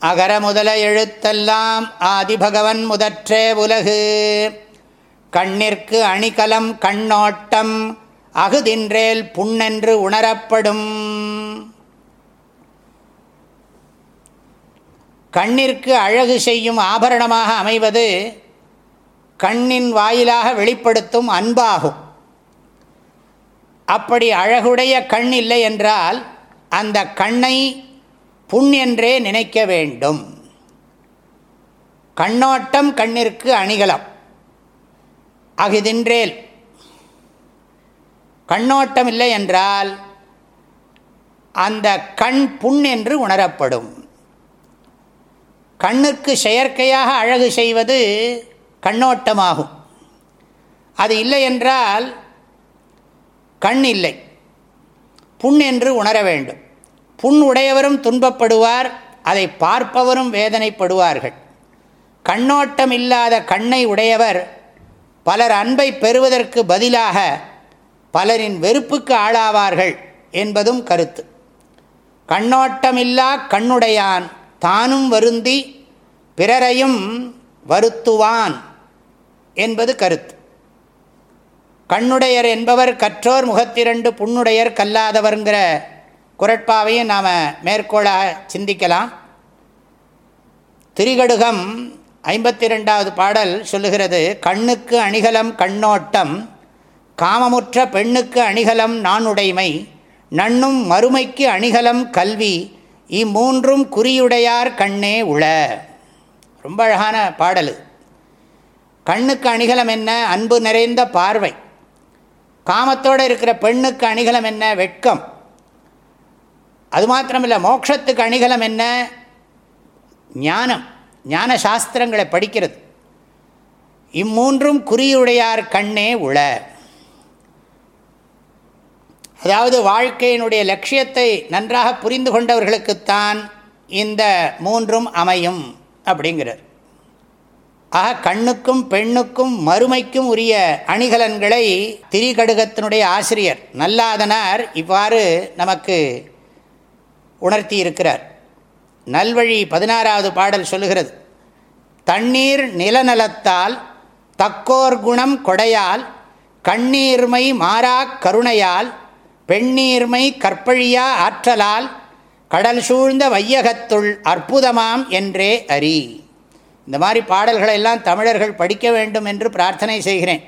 அகர முதல எழுத்தெல்லாம் ஆதிபகவன் முதற்றே உலகு. கண்ணிற்கு அணிகலம் கண்ணோட்டம் அகுதின்றேல் புண்ணென்று உணரப்படும். கண்ணிற்கு அழகு செய்யும் ஆபரணமாக அமைவது கண்ணின் வாயிலாக வெளிப்படுத்தும் அன்பாகும். அப்படி அழகுடைய கண் இல்லை என்றால் அந்த கண்ணை புண் என்றே நினைக்க வேண்டும். கண்ணோட்டம் கண்ணிற்கு அணிகலம். அகிதின்றேல் கண்ணோட்டம் இல்லை என்றால் அந்த கண் புண் என்று உணரப்படும். கண்ணுக்கு செயற்கையாக அழகு செய்வது கண்ணோட்டமாகும். அது இல்லை என்றால் கண் இல்லை. புண் என்று உணர வேண்டும். புண் உடையவரும் துன்பப்படுவார் அதை பார்ப்பவரும் வேதனைப்படுவார்கள். கண்ணோட்டம் இல்லாத கண்ணை உடையவர் பலர் அன்பை பெறுவதற்கு பதிலாக பலரின் வெறுப்புக்கு ஆளாவார்கள் என்பதும் கருத்து. கண்ணோட்டமில்லா கண்ணுடையான் தானும் வருந்தி பிறரையும் வருத்துவான் என்பது கருத்து. கண்ணுடையர் என்பவர் கற்றோர் முகத்திரண்டு புண்ணுடையர் கல்லாதவர்ங்கிற குரட்பாவையும் நாம் மேற்கோளாக சிந்திக்கலாம். திரிகடுகம் ஐம்பத்தி ரெண்டாவது பாடல் சொல்லுகிறது கண்ணுக்கு அணிகலம் கண்ணோட்டம் காமமுற்ற பெண்ணுக்கு அணிகலம் நானுடைமை நண்ணும் மறுமைக்கு அணிகலம் கல்வி இம்மூன்றும் குறியுடையார் கண்ணே உள. ரொம்ப அழகான பாடல். கண்ணுக்கு அணிகலம் என்ன? அன்பு நிறைந்த பார்வை. காமத்தோடு இருக்கிற பெண்ணுக்கு அணிகலம் என்ன? வெட்கம். அது மாத்திரமில்லை மோட்சத்துக்கு அணிகலம் என்ன? ஞானம். ஞான சாஸ்திரங்களை படிக்கிறது. இம்மூன்றும் குறியுடையார் கண்ணே உள. அதாவது வாழ்க்கையினுடைய லட்சியத்தை நன்றாக புரிந்து கொண்டவர்களுக்குத்தான் இந்த மூன்றும் அமையும் அப்படிங்கிறார். ஆக கண்ணுக்கும் பெண்ணுக்கும் மறுமைக்கும் உரிய அணிகலன்களை திரிகடுகத்தினுடைய ஆசிரியர் நல்லாதனார். இவ்வாறு நமக்கு உணர்த்தி இருக்கிறார் நல்வழி பதினாறாவது பாடல் சொல்லுகிறது. தண்ணீர் நிலநலத்தால் தக்கோர் குணம் கொடையால் கண்ணீர்மை மாறா கருணையால் பெண்ணீர்மை கற்பழியா ஆற்றலால் கடல் சூழ்ந்த வையகத்துள் அற்புதமாம் என்றே அறி இந்த மாதிரி பாடல்களை எல்லாம் தமிழர்கள் படிக்க வேண்டும் என்று பிரார்த்தனை செய்கிறேன்.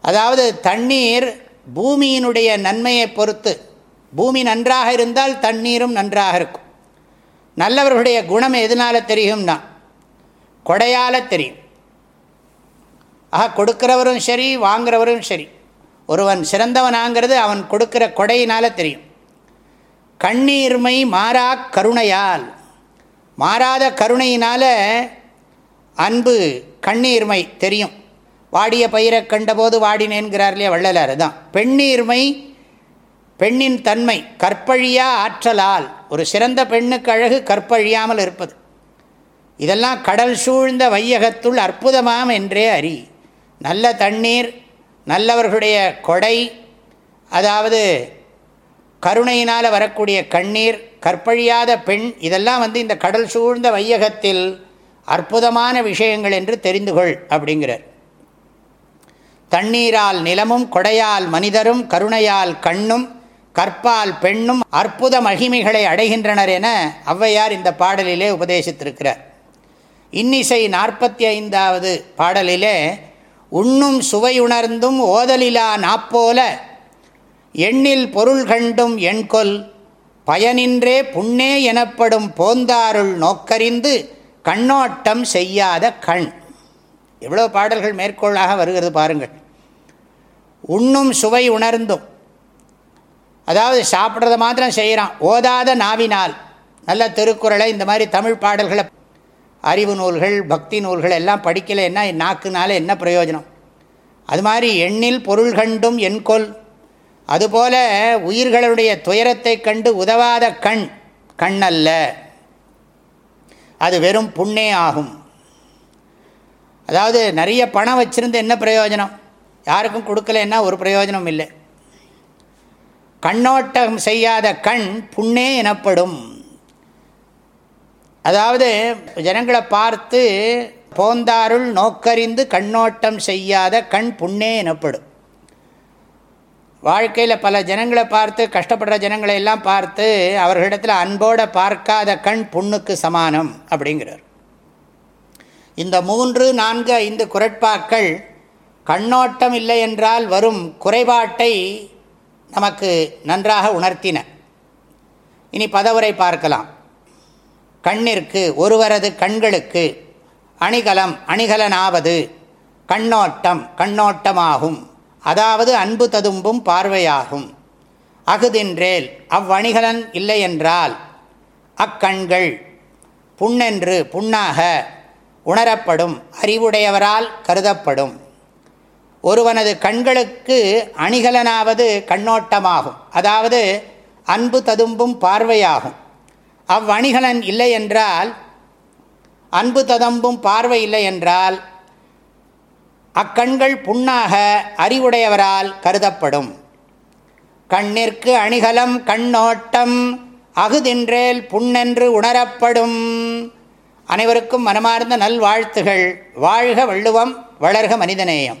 அதாவது தண்ணீர் பூமியினுடைய நன்மையை பொறுத்து பூமி நன்றாக இருந்தால் தண்ணீரும் நன்றாக இருக்கும். நல்லவர்களுடைய குணம் எதனால் தெரியும்னா கொடையால் தெரியும். ஆக கொடுக்கிறவரும் சரி வாங்கிறவரும் சரி. ஒருவன் சிறந்தவனாங்கிறது அவன் கொடுக்கிற கொடையினால் தெரியும். கண்ணீர்மை மாறா கருணையால். மாறாத கருணையினால் அன்பு கண்ணீர்மை தெரியும். வாடிய பயிரை கண்டபோது வாடினேன்கிறார் இல்லையா வள்ளலார் தான் பெண்ணீர்மை பெண்ணின் தன்மை கற்பழியா ஆற்றலால். ஒரு சிறந்த பெண்ணுக்கு அழகு கற்பழியாமல் இருப்பது. இதெல்லாம் கடல் சூழ்ந்த வையகத்துள் அற்புதமாம் என்றே அறி நல்ல தண்ணீர் நல்லவர்களுடைய கொடை அதாவது கருணையினால் வரக்கூடிய கண்ணீர் கற்பழியாத பெண் இதெல்லாம் வந்து இந்த கடல் சூழ்ந்த வையகத்தில் அற்புதமான விஷயங்கள் என்று தெரிந்து கொள் அப்படிங்கிறார். தண்ணீரால் நிலமும் கொடையால் மனிதரும் கருணையால் கண்ணும் கற்பால் பெண்ணும் அற்புத மகிமைகளை அடைகின்றனர் என ஔவையார் இந்த பாடலிலே உபதேசித்திருக்கிறார். இன்னிசை நாற்பத்தி ஐந்தாவது பாடலிலே உண்ணும் சுவையுணர்ந்தும் ஓதலிலா நாப்போல எண்ணில் பொருள் கண்டும் எண்கொல் பயனின்றே புண்ணே எனப்படும் போந்தாருள் நோக்கறிந்து கண்ணோட்டம் செய்யாத கண். எவ்வளோ பாடல்கள் மேற்கோளாக வருகிறது பாருங்கள். உண்ணும் சுவை உணர்ந்தும் அதாவது சாப்பிட்றத மாத்திரம் செய்கிறான் ஓதாத நாவினால். நல்ல திருக்குறளை இந்த மாதிரி தமிழ் பாடல்களை அறிவு நூல்கள் பக்தி நூல்கள் எல்லாம் படிக்கலைன்னா நாக்குனால என்ன பிரயோஜனம்? அது மாதிரி எண்ணில் பொருள் கண்டும் எண்கொல் அதுபோல உயிர்களுடைய துயரத்தை கண்டு உதவாத கண் கண்ணல்ல. அது வெறும் புண்ணே ஆகும். அதாவது நிறைய பணம் வச்சுருந்து என்ன பிரயோஜனம்? யாருக்கும் கொடுக்கலன்னா ஒரு பிரயோஜனம் இல்லை. கண்ணோட்டம் செய்யாத கண் புண்ணே எனப்படும். அதாவது ஜனங்களை பார்த்து போந்தாருள் நோக்கறிந்து கண்ணோட்டம் செய்யாத கண் புண்ணே எனப்படும். வாழ்க்கையில் பல ஜனங்களை பார்த்து கஷ்டப்படுற ஜனங்களை எல்லாம் பார்த்து அவர்களிடத்தில் அன்போடு பார்க்காத கண் புண்ணுக்கு சமானம் அப்படிங்கிறார். இந்த மூன்று நான்கு ஐந்து குரட்பாக்கள் கண்ணோட்டம் இல்லை என்றால் வரும் குறைபாட்டை நமக்கு நன்றாக உணர்த்தின. இனி பதவுரை பார்க்கலாம். கண்ணிற்கு ஒருவரது கண்களுக்கு அணிகலம் அணிகலனாவது கண்ணோட்டம் கண்ணோட்டமாகும். அதாவது அன்பு ததும்பும் பார்வையாகும். அகுதின்றேல் அவ்வணிகலன் இல்லையென்றால் அக்கண்கள் புண்ணென்று புண்ணாக உணரப்படும் அறிவுடையவரால் கருதப்படும். ஒருவனது கண்களுக்கு அணிகலனாவது கண்ணோட்டமாகும். அதாவது அன்பு ததும்பும் பார்வையாகும். அவ்வணிகலன் இல்லை என்றால் அன்பு ததம்பும் பார்வை இல்லை என்றால் அக்கண்கள் புண்ணாக அறிவுடையவரால் கருதப்படும். கண்ணிற்கு அணிகலம் கண்ணோட்டம் அகுதின்றேல் புண்ணென்று உணரப்படும். அனைவருக்கும் மனமார்ந்த நல்வாழ்த்துகள். வாழ்க வள்ளுவம் வளர்க மனிதநேயம்.